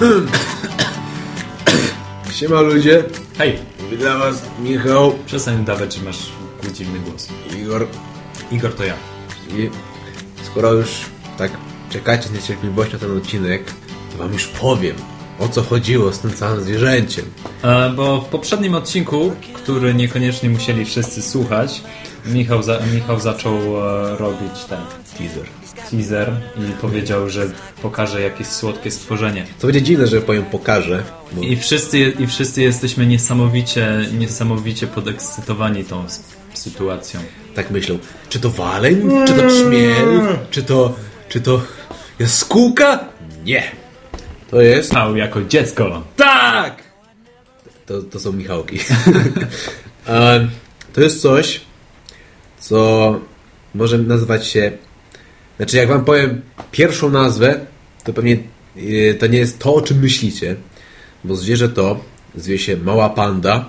Siema ludzie, Hej, witam was Michał, przestań udawać, że masz dziwny głos. Igor Igor to ja. i skoro już tak czekacie z niecierpliwością na ten odcinek, to wam już powiem, o co chodziło z tym całym zwierzęciem. E, bo w poprzednim odcinku, który niekoniecznie musieli wszyscy słuchać, Michał, za, Michał zaczął e, robić ten Teaser. Teaser i powiedział, że pokaże jakieś słodkie stworzenie. To będzie dziwne, że powiem pokażę, bo I wszyscy, I wszyscy jesteśmy niesamowicie, niesamowicie podekscytowani tą sytuacją. tak myślą, czy to waleń, czy to trzmiel, czy to, czy to jaskółka? Nie. To jest... Michał jako dziecko. Tak! To, to są Michałki. To jest coś, co może nazywać się... Znaczy, jak wam powiem pierwszą nazwę, to pewnie e, to nie jest to, o czym myślicie, bo zwierzę to zwie się mała panda,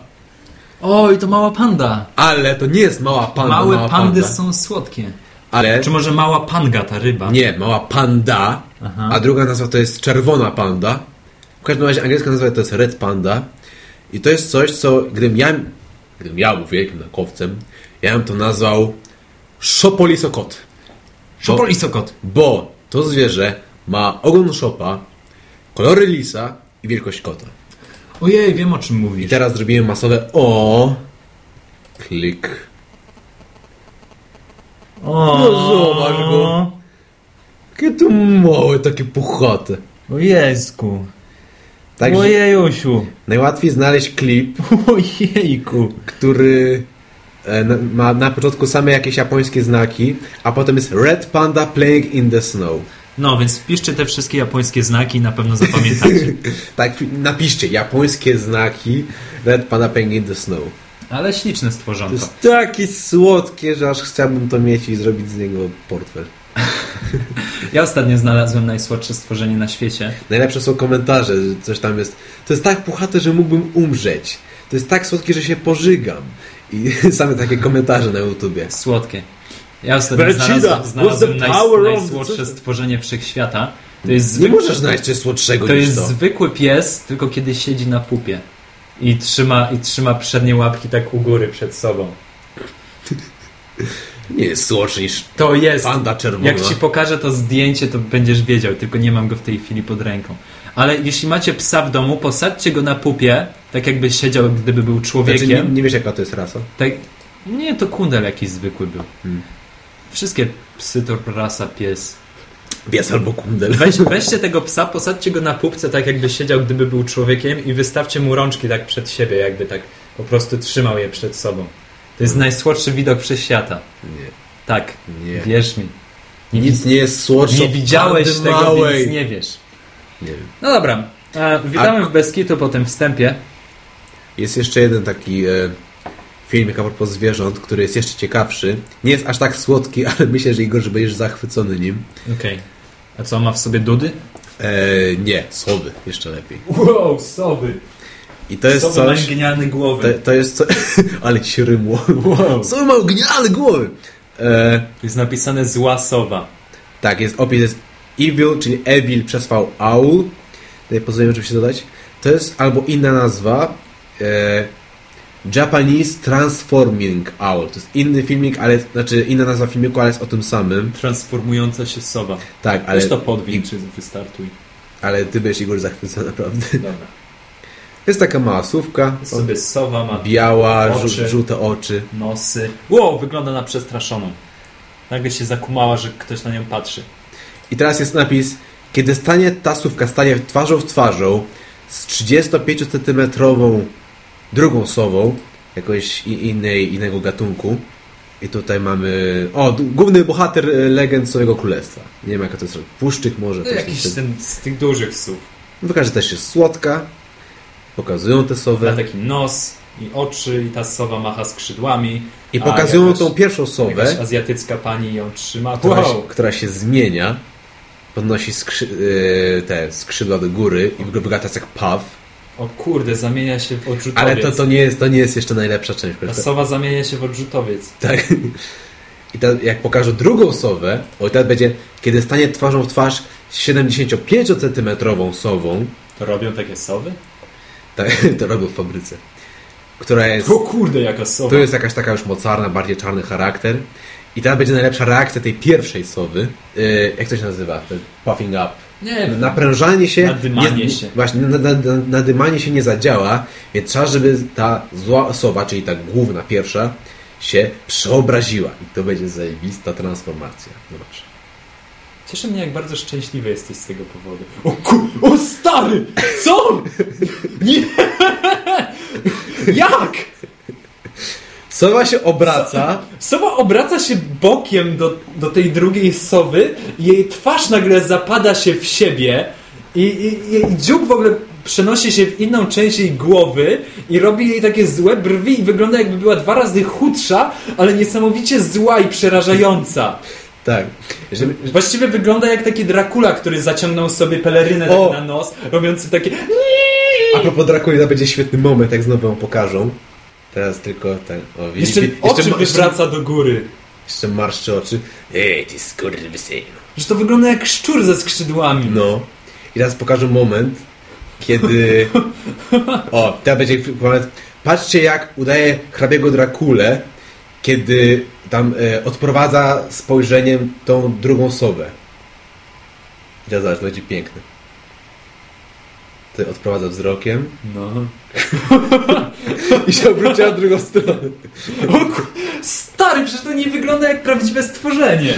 Oj, to mała panda. ale to nie jest mała panda, Małe mała pandy panda, są słodkie. ale... Czy może mała panga, ta ryba? Nie, mała panda, Aha. a druga nazwa to jest czerwona panda. W każdym razie angielska nazwa to jest red panda. I to jest coś, co gdybym ja, gdybym ja był wielkim naukowcem, ja bym to nazwał szopolisokot. Szopolisokot. Bo to zwierzę ma ogon szopa, kolory lisa i wielkość kota. Ojej, wiem o czym I mówisz. teraz zrobiłem masowe o, klik. O, No zobacz go. Jakie to małe, takie puchate. O Jezu. Także Ojejusiu. najłatwiej znaleźć klip, Ojejku. który ma na początku same jakieś japońskie znaki, a potem jest Red Panda Playing in the Snow. No, więc wpiszcie te wszystkie japońskie znaki i na pewno zapamiętacie. tak, napiszcie japońskie znaki Red Panda Playing in the Snow. Ale śliczne To stworzonko. jest takie słodkie, że aż chciałbym to mieć i zrobić z niego portfel. Ja ostatnio znalazłem najsłodsze stworzenie na świecie. Najlepsze są komentarze, że coś tam jest. To jest tak puchate, że mógłbym umrzeć. To jest tak słodkie, że się pożygam. I same takie komentarze na YouTubie. Słodkie. Ja ostatnio znalazłem, znalazłem naj, najsłodsze stworzenie wszechświata. To jest Nie zwykły, możesz znaleźć coś słodszego to niż jest to. zwykły pies, tylko kiedy siedzi na pupie. I trzyma, I trzyma przednie łapki tak u góry przed sobą. Nie jest słodszy niż To jest. panda czerwona. Jak ci pokażę to zdjęcie, to będziesz wiedział, tylko nie mam go w tej chwili pod ręką. Ale jeśli macie psa w domu, posadźcie go na pupie, tak jakby siedział, gdyby był człowiekiem. Znaczy, nie, nie wiesz jaka to jest rasa? Tak, nie, to kundel jakiś zwykły był. Hmm. Wszystkie psy to rasa pies. Pies albo kundel. Weź, weźcie tego psa, posadźcie go na pupce, tak jakby siedział, gdyby był człowiekiem i wystawcie mu rączki tak przed siebie, jakby tak po prostu trzymał je przed sobą. To jest najsłodszy widok wszechświata. Nie. Tak, Nie. wierz mi. Nie, Nic nie jest słodsze nie widziałeś tego, małej. więc nie wiesz. Nie wiem. No dobra, a, witamy w Beskitu po tym wstępie. Jest jeszcze jeden taki e, filmik a propos zwierząt, który jest jeszcze ciekawszy. Nie jest aż tak słodki, ale myślę, że Igor, że będziesz zachwycony nim. Okej. A co, ma w sobie dudy? E, nie, sowy. Jeszcze lepiej. Wow, sowy. I to jest Sowy mają coś... genialne głowy. To, to jest co... ale ci się rymło. Wow. Sowy mają genialne głowy. E, Jest napisane zła sowa. Tak, jest opis jest evil, czyli evil przez V owl. Tutaj pozwolimy oczywiście dodać. To jest albo inna nazwa. E, Japanese Transforming Owl. To jest inny filmik, ale znaczy inna nazwa filmiku, ale jest o tym samym. Transformująca się sowa. Tak, ale, Ale to podwin, czy wystartuj. ale ty będziesz Igor zachwycony naprawdę. Dobra. Jest taka mała słówka, Jest sobie sowa, ma biała, oczy. żół- żółte oczy. nosy. Wow, wygląda na przestraszoną. Nagle się zakumała, że ktoś na nią patrzy. I teraz jest napis, kiedy stanie ta słówka stanie twarzą w twarzą z 35 cm drugą sową, jakoś innej, innego gatunku. I tutaj mamy, o, główny bohater e, legend Sowego Królestwa. Nie wiem jaka to jest, puszczyk może. To coś jakiś ten, z tych dużych słów. Wykaże że też jest słodka. Pokazują te Ma sowy. taki nos i oczy i ta sowa macha skrzydłami. I pokazują jakaś- tą pierwszą sowę, azjatycka pani ją trzyma. która, Wow. się, która się zmienia. Podnosi skrzy, e, te skrzydła do góry i wygląda tak jak paw. O kurde, zamienia się w odrzutowiec. Ale to, to, nie jest, to nie jest jeszcze najlepsza część. Ta sowa zamienia się w odrzutowiec. Tak. I ta, jak pokażę drugą sowę, o i teraz będzie, kiedy stanie twarzą w twarz z 75 cm sową, Robią takie sowy? Tak, to robią w fabryce. Która jest... O kurde, jaka sowa. To jest jakaś taka już mocarna, bardziej czarny charakter. I teraz będzie najlepsza reakcja tej pierwszej sowy. Yy, jak to się nazywa? Ten puffing up. Nie wiem. Naprężanie się. Nadymanie nie, się. Właśnie, na- na- na- nadymanie się nie zadziała, więc trzeba, żeby ta zła sowa, czyli ta główna pierwsza, się przeobraziła. I to będzie zajebista transformacja. Zobacz. Cieszy mnie, jak bardzo szczęśliwy jesteś z tego powodu. O, ku... o stary! Co? Nie! Jak? Sowa się obraca. Sowa obraca się bokiem do, do tej drugiej sowy, jej twarz nagle zapada się w siebie i, i, i dziób w ogóle przenosi się w inną część jej głowy i robi jej takie złe brwi i wygląda jakby była dwa razy chudsza, ale niesamowicie zła i przerażająca. Tak. Żeby, Właściwie wygląda jak taki Dracula, który zaciągnął sobie pelerynę tak na nos, robiący takie... a propos Drakuli, to będzie świetny moment, jak znowu ją pokażą. Teraz tylko ten. O, widzisz, Jeszcze oczy ma- wywraca do góry. Jeszcze marszczy oczy. Ej, ty skurwysynu. Że to wygląda jak szczur ze skrzydłami. No. I teraz pokażę moment, kiedy... O, teraz będzie moment. Patrzcie, jak udaje hrabiego Drakulę, kiedy tam e, odprowadza spojrzeniem tą drugą sowę. I teraz zobacz, to będzie piękne. Tutaj odprowadza wzrokiem No. i się obróciła w drugą stronę. O. Stary, przecież to nie wygląda jak prawdziwe stworzenie.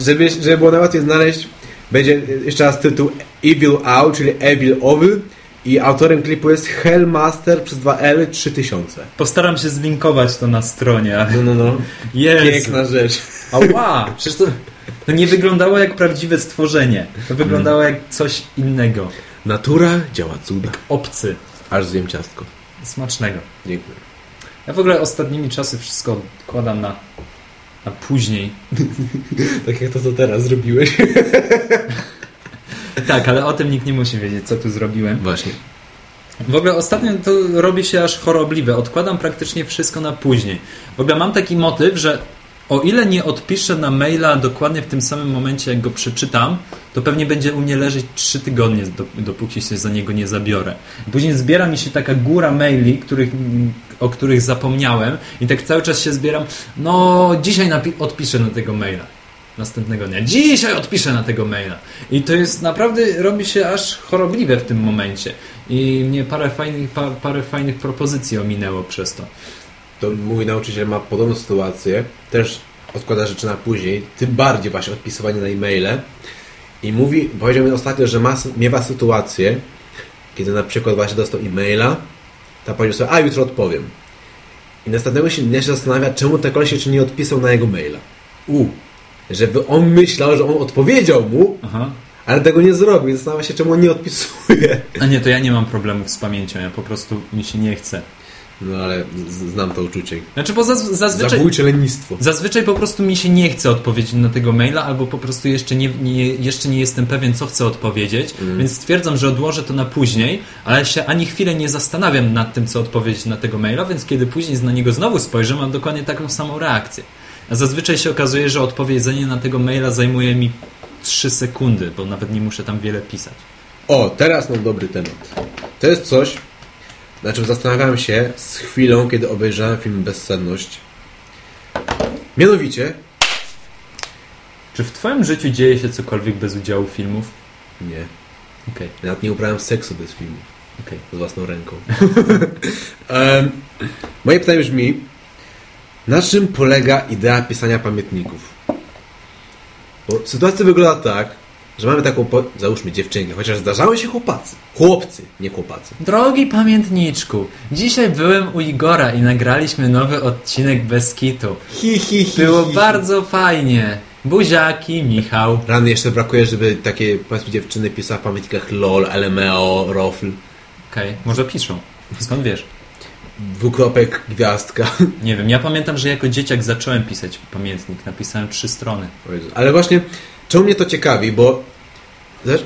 Żeby, żeby było najłatwiej znaleźć, będzie jeszcze raz tytuł Evil Owl, czyli Evil Owl i autorem klipu jest Hellmaster przez 2L 3000. Postaram się zlinkować to na stronie. ale- No, no, no. Jezu. Piękna rzecz. Ała, przecież to, to nie wyglądało jak prawdziwe stworzenie. To wyglądało jak coś innego. Natura działa cuda. Obcy. Aż zjem ciastko. Smacznego. Dziękuję. Ja w ogóle ostatnimi czasy wszystko odkładam na, na później. Tak jak to, co teraz zrobiłeś. Tak, ale o tym nikt nie musi wiedzieć, co tu zrobiłem. Właśnie. W ogóle ostatnio to robi się aż chorobliwe. Odkładam praktycznie wszystko na później. W ogóle mam taki motyw, że o ile nie odpiszę na maila dokładnie w tym samym momencie, jak go przeczytam, to pewnie będzie u mnie leżeć trzy tygodnie, do- dopóki się za niego nie zabiorę. Później zbiera mi się taka góra maili, których, o których zapomniałem i tak cały czas się zbieram. No, dzisiaj odpiszę na tego maila. Następnego dnia. Dzisiaj odpiszę na tego maila. I to jest naprawdę, robi się aż chorobliwe w tym momencie. I mnie parę fajnych, pa, parę fajnych propozycji ominęło przez to. To mój nauczyciel ma podobną sytuację. Też odkłada rzeczy na później. Tym bardziej właśnie odpisywanie na e-maile. I mówi, powiedział mi ostatnio, że ma, miewa sytuację, kiedy na przykład właśnie dostał e-maila, to powiedział sobie, a jutro odpowiem. I następnego się dnia się zastanawia, czemu ten koleś jeszcze nie odpisał na jego maila. U. Żeby on myślał, że on odpowiedział mu, Aha. ale tego nie zrobił. I zastanawia się, czemu on nie odpisuje. A nie, to ja nie mam problemów z pamięcią, ja po prostu mi się nie chce. No ale znam to uczucie. Znaczy, bo zaz, zazwyczaj, Zabójcze lenistwo. zazwyczaj po prostu mi się nie chce odpowiedzieć na tego maila, albo po prostu jeszcze nie, nie, jeszcze nie jestem pewien, co chcę odpowiedzieć, więc stwierdzam, że odłożę to na później, ale się ani chwilę nie zastanawiam nad tym, co odpowiedzieć na tego maila, więc kiedy później na niego znowu spojrzę, mam dokładnie taką samą reakcję. A zazwyczaj się okazuje, że odpowiedzenie na tego maila zajmuje mi 3 sekundy, bo nawet nie muszę tam wiele pisać. O, teraz mam dobry temat. To jest coś, na czym zastanawiałem się z chwilą, kiedy obejrzałem film Bezsenność. Mianowicie... Czy w Twoim życiu dzieje się cokolwiek bez udziału filmów? Nie. Okej, Nawet nie uprawiam seksu bez filmu. okej. Z własną ręką. Em, moje pytanie brzmi, na czym polega idea pisania pamiętników? Bo sytuacja wygląda tak, że mamy taką, po... załóżmy dziewczynkę, chociaż zdarzały się chłopacy. Chłopcy, nie chłopacy. Drogi pamiętniczku, dzisiaj byłem u Igora i nagraliśmy nowy odcinek bez kitu. Hi, hi, hi, Było hi. bardzo fajnie. Buziaki, Michał. Rany jeszcze brakuje, żeby takie powiedzmy dziewczyny pisały w pamiętnikach LOL, LMAO, ROFL, Okej, może piszą. Skąd wiesz? dwukropek, gwiazdka. Nie wiem, ja pamiętam, że jako dzieciak zacząłem pisać pamiętnik. Napisałem trzy strony. Ale właśnie, czemu mnie to ciekawi, bo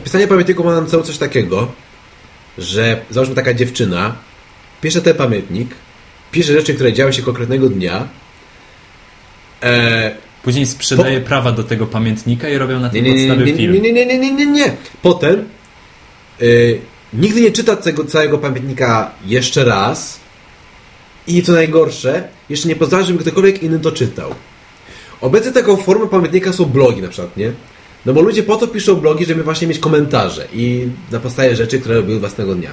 pisanie pamiętników ma nam całe coś takiego, że załóżmy taka dziewczyna pisze ten pamiętnik, pisze rzeczy, które działy się konkretnego dnia, e, Później sprzedaję prawa do tego pamiętnika i robią na nie, tym nie, nie, podstawie nie, nie, film. nie, nie, nie, nie, nie, nie. Potem y, nigdy nie czyta tego całego pamiętnika jeszcze raz i co najgorsze, jeszcze nie pozwala, żeby ktokolwiek inny to czytał. Obecnie taką formą pamiętnika są blogi na przykład, nie? No bo ludzie po to piszą blogi, żeby właśnie mieć komentarze i na podstawie rzeczy, które robiły własnego dnia.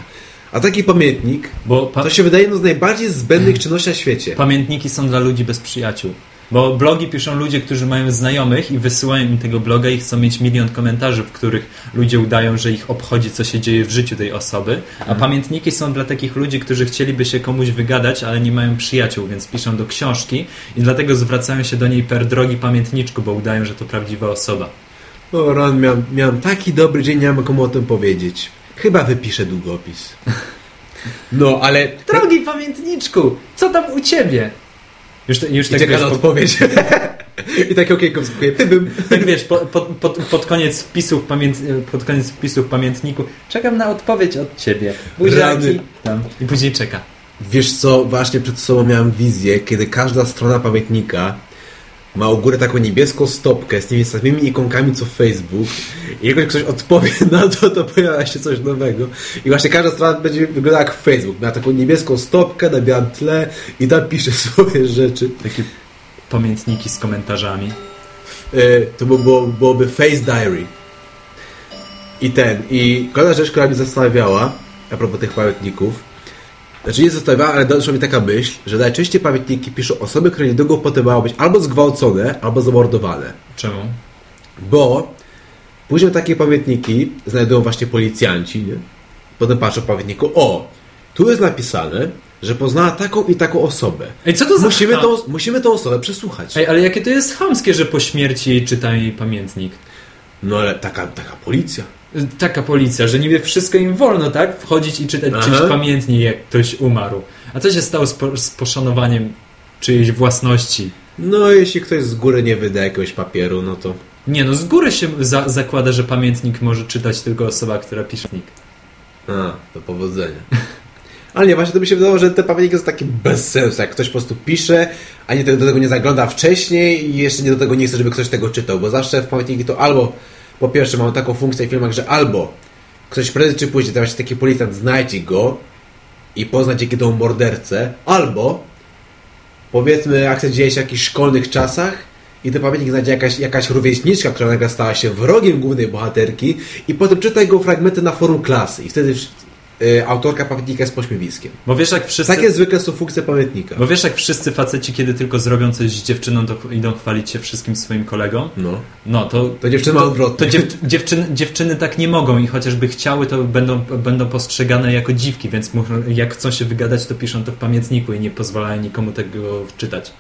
A taki pamiętnik, Bo pa- to się wydaje jedną z najbardziej zbędnych czynności na świecie. Pamiętniki są dla ludzi bez przyjaciół. Bo blogi piszą ludzie, którzy mają znajomych i wysyłają im tego bloga i chcą mieć milion komentarzy, w których ludzie udają, że ich obchodzi, co się dzieje w życiu tej osoby. A pamiętniki są dla takich ludzi, którzy chcieliby się komuś wygadać, ale nie mają przyjaciół, więc piszą do książki i dlatego zwracają się do niej per drogi pamiętniczku, bo udają, że to prawdziwa osoba. O, Ron, miałem, miałem taki dobry dzień, nie mam komu o tym powiedzieć. Chyba wypiszę długopis. No, ale... Drogi pamiętniczku, co tam u ciebie? Już, już I tak wiesz, po, odpowiedź. I takie okienko wskakuje. Pybym. tak wiesz, po, po, pod, pod, koniec wpisów pamięt, pod koniec wpisów w pamiętniku czekam na odpowiedź od ciebie. Buziaki. Tam. I później czeka. Wiesz co, właśnie przed sobą miałem wizję, kiedy każda strona pamiętnika ma u góry taką niebieską stopkę z tymi samymi ikonkami co Facebook i jak ktoś odpowie na to, to pojawia się coś nowego. I właśnie każda strona będzie wyglądała jak Facebook. Ma taką niebieską stopkę na białym tle i tam pisze swoje rzeczy. Takie pamiętniki z komentarzami. Y, to by było, byłoby Face Diary. I ten, i kolejna rzecz, która mnie zastanawiała, a propos tych pamiętników, znaczy nie zastanawiała, ale doszła mi taka myśl, że najczęściej pamiętniki piszą osoby, które niedługo potem mają być albo zgwałcone, albo zamordowane. Czemu? Bo później takie pamiętniki znajdują właśnie policjanci, nie? Potem patrzą w pamiętniku, o, tu jest napisane, że poznała taką i taką osobę. Ej, co to za Musimy tą, musimy tą osobę przesłuchać. Ej, ale jakie to jest chamskie, że po śmierci jej czytają jej pamiętnik. No ale taka, taka policja. Taka policja, że niby wszystko im wolno, tak? Wchodzić i czytać Aha. czyjś pamiętnik, jak ktoś umarł. A co się stało z, po, z poszanowaniem czyjejś własności? No, jeśli ktoś z góry nie wyda jakiegoś papieru, no to. Nie no, z góry się za, zakłada, że pamiętnik może czytać tylko osoba, która pisze nik. A, do powodzenia. Ale nie, właśnie to mi się wydawało, że te pamiętniki są takie bez sensu. Jak ktoś po prostu pisze, a nie do tego nie zagląda wcześniej i jeszcze nie do tego nie chce, żeby ktoś tego czytał, bo zawsze w pamiętniki to albo, po pierwsze, mamy taką funkcję w filmach, że albo ktoś prędzej czy później, właśnie taki policjant znajdzie go i pozna temu mordercę, albo powiedzmy, akcja dzieje się w jakichś szkolnych czasach i ten pamiętnik znajdzie jakaś, jakaś rówieśniczka, która nagle stała się wrogiem głównej bohaterki i potem czyta jego fragmenty na forum klasy. I wtedy autorka pamiętnika jest pośmiewiskiem. Bo wiesz, jak wszyscy... Takie zwykle są funkcje pamiętnika. Bo wiesz, jak wszyscy faceci, kiedy tylko zrobią coś z dziewczyną, to idą chwalić się wszystkim swoim kolegom? No. No, to... To ma odwrotnie. To dziew, dziewczyny, dziewczyny tak nie mogą i chociażby chciały, to będą, będą postrzegane jako dziwki, więc jak chcą się wygadać, to piszą to w pamiętniku i nie pozwalają nikomu tego wczytać.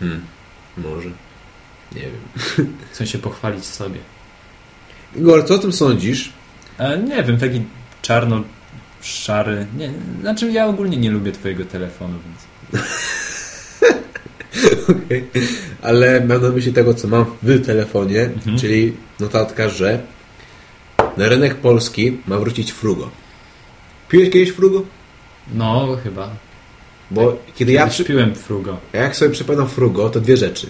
Hmm. Może. Nie wiem. Chcą się pochwalić sobie. Igor, co o tym sądzisz? E, nie wiem, taki czarno szary. Nie, znaczy ja ogólnie nie lubię twojego telefonu, więc. Okej. Ale mam na myśli tego, co mam w telefonie, czyli notatka, że na rynek polski ma wrócić frugo. Piłeś kiedyś frugo? No, chyba. Bo kiedy ja, przy... piłem frugo. jak sobie przypominam frugo, to dwie rzeczy.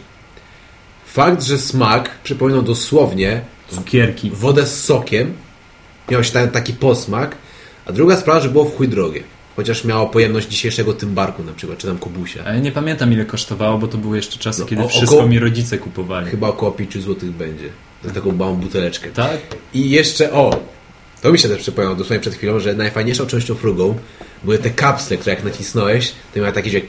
Fakt, że smak przypominał dosłownie Cukierki. wodę z sokiem, miał się taki posmak, a druga sprawa, że było w chuj drogie. Chociaż miało pojemność dzisiejszego tymbarku na przykład, czy tam kobusia. Ale nie pamiętam ile kosztowało, bo to były jeszcze czasy, No, kiedy o- wszystko około- mi rodzice kupowali. Chyba około 5 zł będzie. Za taką małą buteleczkę. Tak? I jeszcze, o, to mi się też przypomniało dosłownie przed chwilą, że najfajniejszą częścią frugą były te kapsle, które jak nacisnąłeś, to miały taki, że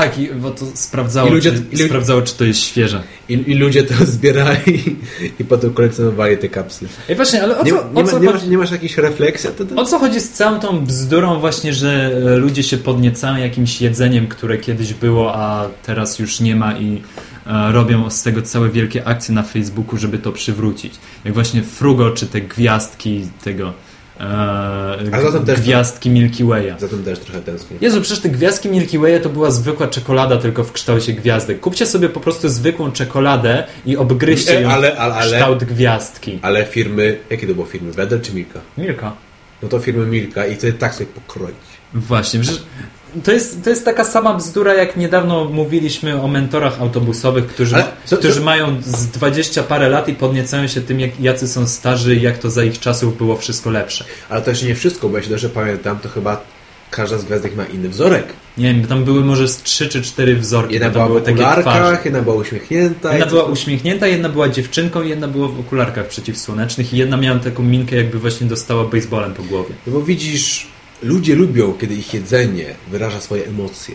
Tak, i, bo to sprawdzało, I ludzie- czy, i sprawdzało, czy to jest świeże. i, i ludzie to zbierali i potem kolekcjonowali te kapsle. Ej, właśnie, ale o co, nie, o co ma, nie, masz, chodzi? nie masz jakiejś refleksji? To, to... O co chodzi z całą tą bzdurą właśnie, że e, ludzie się podniecają jakimś jedzeniem, które kiedyś było, a teraz już nie ma i e, robią z tego całe wielkie akcje na Facebooku, żeby to przywrócić. Jak właśnie Frugo, czy te gwiazdki tego A zatem też- gwiazdki Milky Way'a. Za tym też trochę tęsknię. Jezu, przecież te gwiazdki Milky Way'a to była zwykła czekolada, tylko w kształcie gwiazdek. Kupcie sobie po prostu zwykłą czekoladę i obgryźcie E, ją ale- ale- w ale- kształt gwiazdki. Ale firmy, jakie to było firmy? Wedel czy Milka? Milka. No to firmy Milka i wtedy tak sobie pokroić. Właśnie, przecież to jest, to jest taka sama bzdura, jak niedawno mówiliśmy o mentorach autobusowych, którzy, Ale co- którzy co- mają z 20 parę lat i podniecają się tym, jak, jacy są starzy i jak to za ich czasów było wszystko lepsze. Ale to jeszcze nie wszystko, bo jeśli dobrze pamiętam, to chyba każda z gwiazdek ma inny wzorek. Nie wiem, tam były może z 3 czy 4 wzorki. Jedna była w okularkach, jedna była uśmiechnięta. Jedna była to- uśmiechnięta, jedna była dziewczynką i jedna była w okularkach przeciwsłonecznych i jedna miała taką minkę, jakby właśnie dostała baseballem po głowie. No bo widzisz, ludzie lubią, kiedy ich jedzenie wyraża swoje emocje.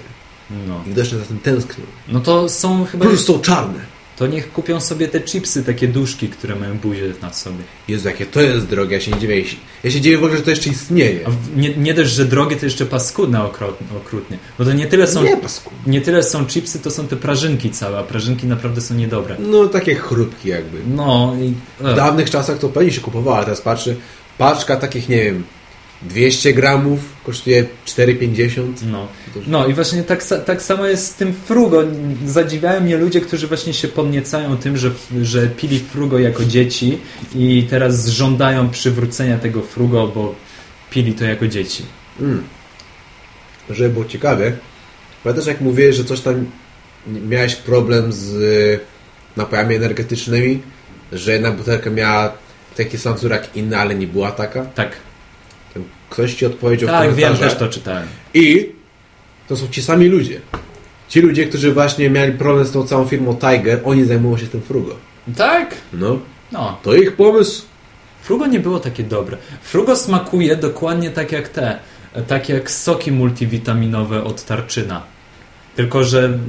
No. I widocznie za tym tęsknią. no to są chyba... Plus są czarne. To niech kupią sobie te chipsy, takie duszki, które mają buzię na sobie. Jezu, jakie to jest drogie, ja się nie dziwię. Ja się dziwię w ogóle, że to jeszcze istnieje. W- nie, nie dość, że drogie, to jeszcze paskudne okrut- okrutnie. Bo to nie tyle są... Nie, pasku. Nie tyle są chipsy, to są te prażynki całe, a prażynki naprawdę są niedobre. No, takie chrupki jakby. No i... W dawnych czasach to pewnie się kupowała, a teraz patrzę, paczka takich, nie wiem, 200 gramów kosztuje 4,50. No. no i właśnie tak, tak samo jest z tym frugo. Zadziwiają mnie ludzie, którzy właśnie się podniecają tym, że, że pili frugo jako dzieci i teraz żądają przywrócenia tego frugo, bo pili to jako dzieci. Mm. Żeby było ciekawie, pamiętasz jak mówiłeś, że coś tam miałeś problem z y, napojami energetycznymi, że jedna butelka miała taki sam wzór jak inna, ale nie była taka? Tak, Ktoś ci odpowiedział w tak wiem, komentarzach. też to czytałem. I to są ci sami ludzie. Ci ludzie, którzy właśnie mieli problem z tą całą firmą Tiger, oni zajmują się tym frugo. Tak? No, No. to ich pomysł. Frugo nie było takie dobre. Frugo smakuje dokładnie tak jak te, tak jak soki multivitaminowe od Tarczyna. Tylko, że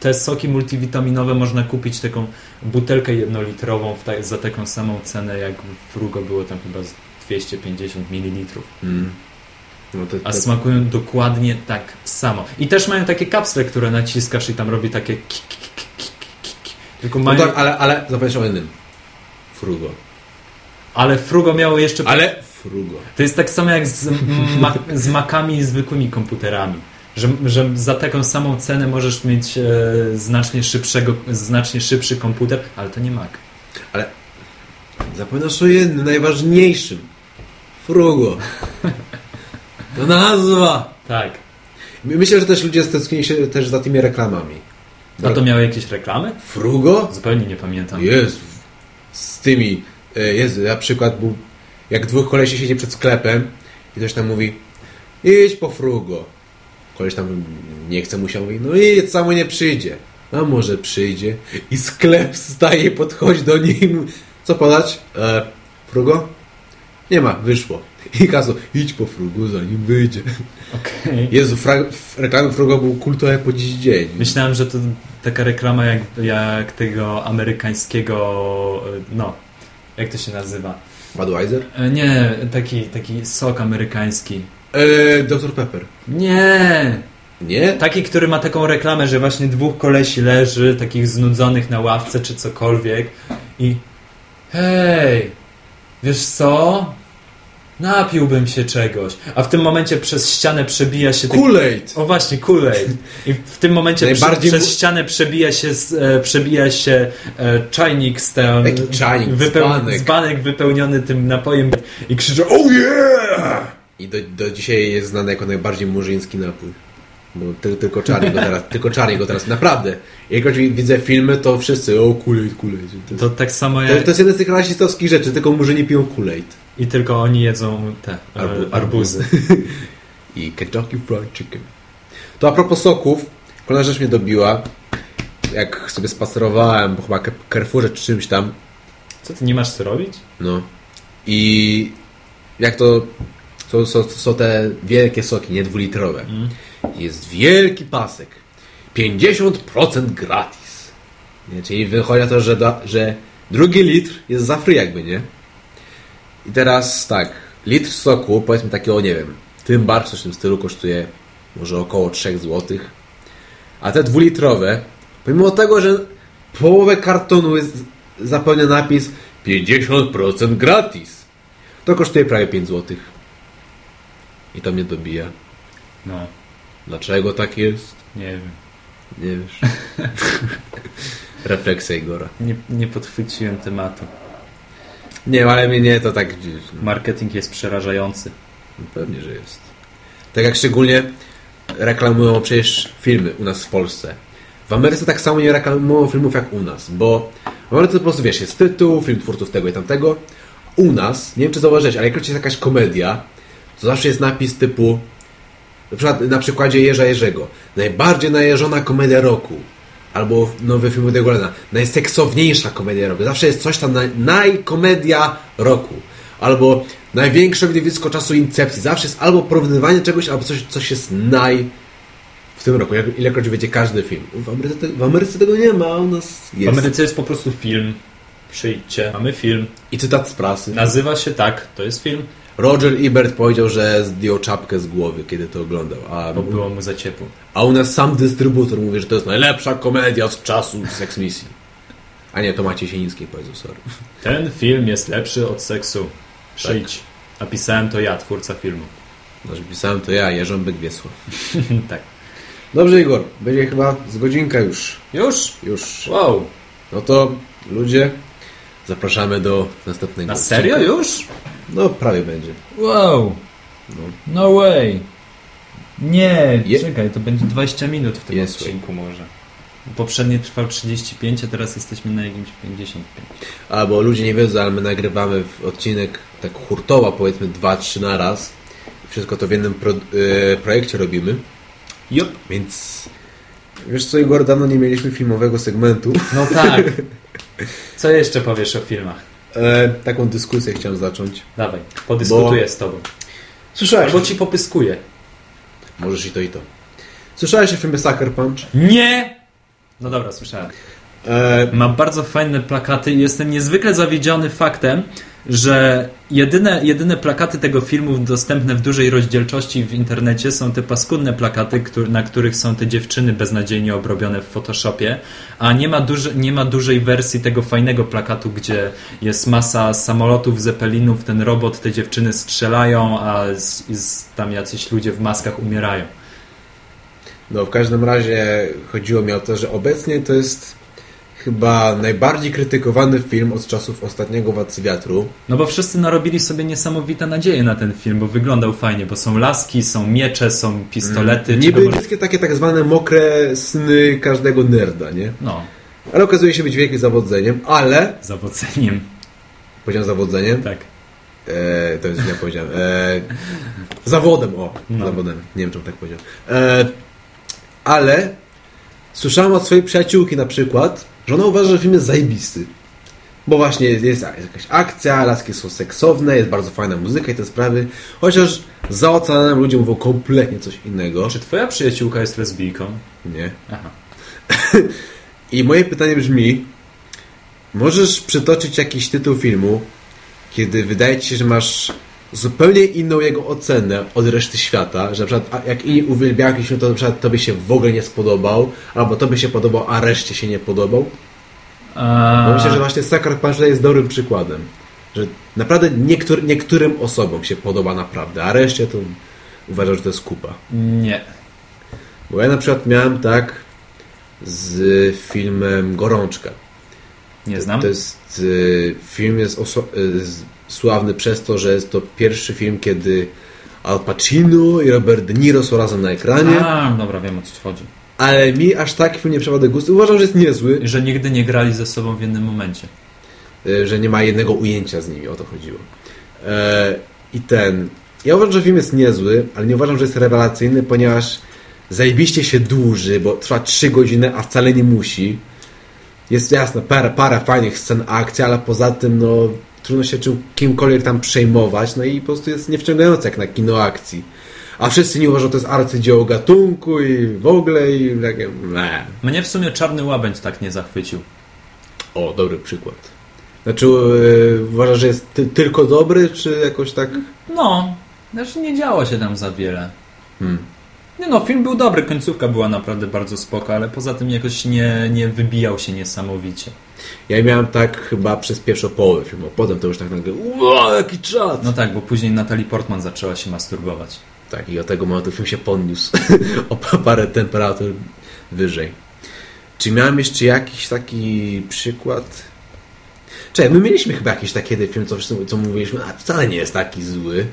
te soki multivitaminowe można kupić taką butelkę jednolitrową za taką samą cenę, jak Frugo było tam chyba 250 ml. Mm. No to, A smakują dokładnie tak samo. I też mają takie kapsle, które naciskasz i tam robi takie kik, kik, kik, kik, kik. Tylko no mają, tak, ale, ale zapomniałeś o innym. Frugo. ale Frugo miało jeszcze Ale frugo. To jest tak samo jak z, ma, z makami i zwykłymi komputerami. Że, że za taką samą cenę możesz mieć e, znacznie, szybszego, znacznie szybszy komputer, ale to nie Mac. Ale zapominasz o jednym, najważniejszym. Frugo. To nazwa. Tak. My- Myślę, że też ludzie stęsknili się też za tymi reklamami. A to miały jakieś reklamy? Frugo? Zupełnie nie pamiętam. Jezu. Z tymi. e, Jezu, na przykład był, jak dwóch kolesi siedzi przed sklepem i ktoś tam mówi idź po frugo. Koleś tam nie chce, musiał mówi, no idź, samo nie przyjdzie. A może przyjdzie. I sklep staje, podchodzi do mówi, co podać? E, frugo? Nie ma, wyszło. I kazał, idź po frugo, zanim wyjdzie. Okej. Jezu, reklamy frugo był kultowe po dziś dzień. Myślałem, że to taka reklama jak, jak tego amerykańskiego, e, no, jak to się nazywa? Budweiser? E, Nie, taki, taki sok amerykański. E, Dr Pepper. Nie! Nie? Taki, który ma taką reklamę, że właśnie dwóch kolesi leży, takich znudzonych na ławce czy cokolwiek i hej, wiesz co? Napiłbym się czegoś. A w tym momencie przez ścianę przebija się... taki- Kool-Aid! O właśnie, Kool-Aid. I w tym momencie Najbardziej przez ścianę przebija się, e, przebija się e, czajnik z tym... Jaki czajnik? Dzbanek. dzbanek wypełniony tym napojem i krzyczy oh yeah! I do, do dzisiaj jest znany jako najbardziej murzyński napój. Bo ty, tylko czarni go teraz, tylko czarni go teraz, naprawdę. Jak widzę filmy, to wszyscy, o Kool-Aid, Kool-Aid. To, To tak samo to, jak... to jest jedna z tych rasistowskich rzeczy, tylko murzyni piją Kool-Aid. I tylko oni jedzą te e, Arbu- arbuzy. I Kentucky Fried Chicken. To a propos soków, kolejna rzecz mnie dobiła. Jak sobie spacerowałem, bo chyba Carrefourze czy czymś tam, Co ty nie masz co robić? No. I jak to są, są, są te wielkie soki, nie dwulitrowe. Jest wielki pasek. 50% gratis. Nie? Czyli wychodzi na to, że, że drugi litr jest za free jakby, nie? I teraz tak, litr soku, powiedzmy takiego, nie wiem, tym bar coś w tym stylu kosztuje może około 3 zł. A te dwulitrowe, pomimo tego, że połowę kartonu jest zapełnia napis 50% gratis, to kosztuje prawie 5 zł. I to mnie dobija. No, Dlaczego tak jest? nie wiem. Nie wiesz. Refleksja Igora. Nie, nie podchwyciłem tematu. Nie, ale mnie nie, to tak gdzieś. No, Marketing jest przerażający. pewnie, że jest. Tak jak szczególnie reklamują przecież filmy u nas w Polsce. W Ameryce tak samo nie reklamują filmów jak u nas, bo w Ameryce po prostu wiesz, jest tytuł, film twórców tego i tamtego. U nas, nie wiem czy zauważyłeś, ale jak jest jakaś komedia, to zawsze jest napis typu na przykład na przykładzie Jerza Jerzego. Najbardziej najeżona komedia roku. Albo nowy film Woody'ego Allena. Najseksowniejsza komedia roku. Zawsze jest coś tam, naj, najkomedia roku. Albo największe widowisko czasu incepcji. Zawsze jest albo porównywanie czegoś, albo coś, coś jest naj w tym roku. Jak- Ilekroć wiecie każdy film. W Ameryce, w Ameryce tego nie ma, u nas W jest. Ameryce jest po prostu film. Przyjdźcie, mamy film. I cytat z prasy. Nazywa się tak, to jest film, Roger Ebert powiedział, że zdjął czapkę z głowy, kiedy to oglądał. A, bo było mu za ciepło. a u nas sam dystrybutor mówi, że to jest najlepsza komedia z czasu Sex Misji. A nie, to Maciej Sieniński powiedział, sorry. Ten film jest lepszy od seksu. Przyjdź. Napisałem to ja, twórca filmu. Znaczy pisałem to ja, Jerząbek Wiesław. tak. Dobrze Igor, będzie chyba z godzinka już. Już? Już. Wow. No to ludzie, zapraszamy do następnego Na serio już? No prawie będzie. Wow. No way. Nie, Je- czekaj, to będzie 20 minut w tym odcinku może. Poprzednie trwał 35, a teraz jesteśmy na jakimś 55. Albo ludzie nie wiedzą, ale my nagrywamy w odcinek tak hurtowo, powiedzmy 2-3 na raz. Wszystko to w jednym pro, e, projekcie robimy. Jup. Więc wiesz co Igor, dawno nie mieliśmy filmowego segmentu. No tak. Co jeszcze powiesz o filmach? E, taką dyskusję chciałem zacząć. Dawaj, podyskutuję z tobą. Słyszałeś? Albo ci popyskuję. Możesz i to i to. Słyszałeś o filmie Sucker Punch? Nie! No dobra, słyszałem. E, Ma bardzo fajne plakaty i jestem niezwykle zawiedziony faktem, że jedyne, jedyne plakaty tego filmu dostępne w dużej rozdzielczości w internecie są te paskudne plakaty, któr- na których są te dziewczyny beznadziejnie obrobione w Photoshopie, a nie ma, duży, nie ma dużej wersji tego fajnego plakatu, gdzie jest masa samolotów, zepelinów, ten robot, te dziewczyny strzelają, a z, z, tam jacyś ludzie w maskach umierają. no w każdym razie chodziło mi o to, że obecnie to jest chyba najbardziej krytykowany film od czasów ostatniego Władcy Wiatru. No bo wszyscy narobili sobie niesamowite nadzieje na ten film, bo wyglądał fajnie, bo są laski, są miecze, są pistolety. Niby czego może- wszystkie takie tak zwane mokre sny każdego nerda, nie? No, Ale okazuje się być wielkim zawodzeniem, ale... zawodzeniem. Powiedziałem zawodzeniem? Tak. E, to jest źle powiedziałem. E, zawodem, o. No. Zawodem. Nie wiem, czemu tak powiedziałem. E, ale słyszałem od swojej przyjaciółki na przykład, że ona uważa, że film jest zajebisty. Bo właśnie jest, jest jakaś akcja, laski są seksowne, jest bardzo fajna muzyka i te sprawy. Chociaż za oceanem ludzie mówią kompletnie coś innego. Czy twoja przyjaciółka jest lesbijką? Nie. Aha. I moje pytanie brzmi, możesz przytoczyć jakiś tytuł filmu, kiedy wydaje ci się, że masz zupełnie inną jego ocenę od reszty świata, że na przykład jak inni uwielbiają jakiś film, to na przykład tobie się w ogóle nie spodobał, albo tobie się podobał, a reszcie się nie podobał. Bo myślę, że właśnie Sucker Punch jest dobrym przykładem. Że naprawdę niektóry, niektórym osobom się podoba naprawdę, a reszcie to uważam, że to jest kupa. Nie. Bo ja na przykład miałem tak z filmem Gorączka. Nie znam. To jest y, film jest oso- y, z- sławny przez to, że jest to pierwszy film, kiedy Al Pacino i Robert De Niro są razem na ekranie, A, dobra, wiem o co ci chodzi. ale mi aż tak film nie przypadł do gustu. Uważam, że jest niezły, Że nigdy nie grali ze sobą w jednym momencie. y, że nie ma jednego ujęcia z nimi, o to chodziło. E, I ten. Ja uważam, że film jest niezły, ale nie uważam, że jest rewelacyjny, ponieważ zajebiście się dłuży, bo trwa 3 godziny, a wcale nie musi. Jest jasne, parę, parę fajnych scen akcji, ale poza tym no, trudno się czym, kimkolwiek tam przejmować, no i po prostu jest niewciągające jak na kino akcji. A wszyscy nie uważają, że to jest arcydzieło gatunku i w ogóle i takie... Meh. Mnie w sumie Czarny Łabędź tak nie zachwycił. O, dobry przykład. Znaczy, yy, uważasz, że jest ty, tylko dobry, czy jakoś tak... No, znaczy nie działo się tam za wiele. Hmm. Nie no, film był dobry, końcówka była naprawdę bardzo spoko, ale poza tym jakoś nie, nie wybijał się niesamowicie. Ja miałem tak chyba przez pierwszą połowę filmu, potem to już tak nagle wow, jaki czad! No tak, bo później Natalie Portman zaczęła się masturbować. Tak, i od tego momentu film się podniósł o pa- parę temperatur wyżej. Czy miałem jeszcze jakiś taki przykład? Czekaj, my mieliśmy chyba jakiś taki film, co, co mówiliśmy, a wcale nie jest taki zły.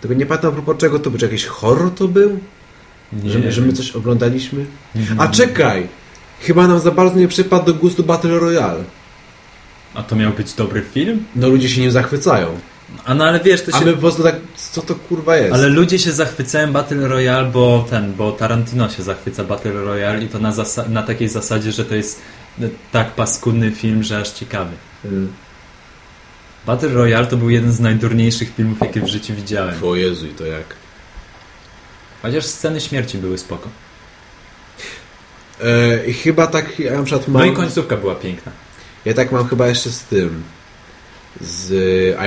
Tylko nie pamiętam a propos czego to był, czy jakiś horror to był? Nie Że, że my coś oglądaliśmy? A czekaj! Chyba nam za bardzo nie przypadł do gustu Battle Royale. A to miał być dobry film? No ludzie się nim zachwycają. A no ale wiesz, to A się... my po prostu tak, co to kurwa jest? Ale ludzie się zachwycają Battle Royale, bo ten, bo Tarantino się zachwyca Battle Royale i to na, na takiej zasadzie, że to jest tak paskudny film, że aż ciekawy. Mm. Battle Royale to był jeden z najdurniejszych filmów, jakie w życiu widziałem. O Jezu, i to jak? Chociaż sceny śmierci były spoko. E, chyba tak, ja na przykład mam... No i końcówka była piękna. Ja tak mam chyba jeszcze z tym. Z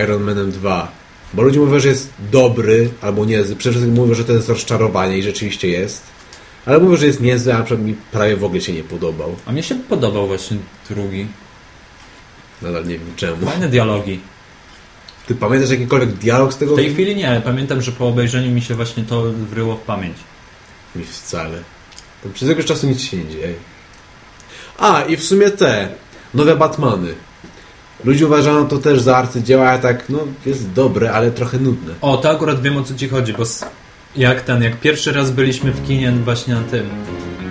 Iron Manem 2. Bo ludzie mówią, że jest dobry, albo niezły. Przede wszystkim mówią, że to jest rozczarowanie i rzeczywiście jest. Ale mówią, że jest niezły, a na przykład mi prawie w ogóle się nie podobał. A mnie się podobał właśnie drugi. Nadal nie wiem czemu. Fajne dialogi. Ty pamiętasz jakikolwiek dialog z tego W tej chwili nie, ale pamiętam, że po obejrzeniu mi się właśnie to wryło w pamięć. Mi wcale. To przez jakiś czasu nic się nie dzieje. A, i w sumie te nowe Batmany. Ludzie uważają to też za arcydzieła, a tak, no, jest dobre, ale trochę nudne. O, to akurat wiem o co ci chodzi, bo jak ten, jak pierwszy raz byliśmy w kinie właśnie na tym,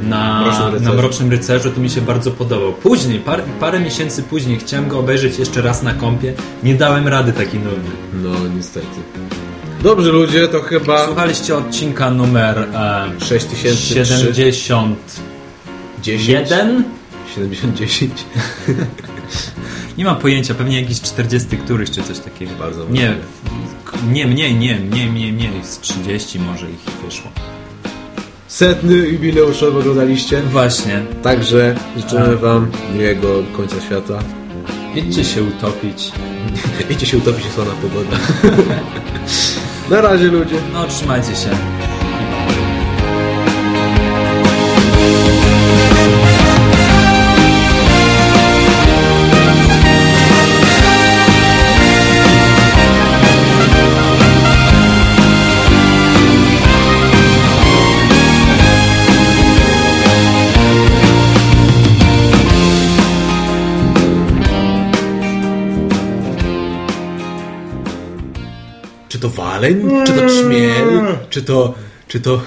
na Mrocznym na Rycerzu. Mrocznym Rycerzu, to mi się bardzo podobał. Później, par, parę miesięcy później, chciałem go obejrzeć jeszcze raz na kompie, nie dałem rady taki nudny. No, niestety. Dobrze, ludzie, to chyba Słuchaliście odcinka numer e, 6003 71? 10 70 10 Nie mam pojęcia, pewnie jakiś 40 któryś czy coś takiego. Bardzo Nie, nie, mniej, nie, mniej, mniej, mniej, z 30 może ich wyszło. Setny jubileuszowy oglądaliście. Właśnie, Także życzymy Wam miłego końca świata. idźcie się utopić. Idźcie się utopić, jest słona pogoda. Na razie, ludzie. No, trzymajcie się. Czy to waleń? Czy to trzmiel? Czy to... Czy to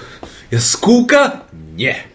jaskółka? Nie.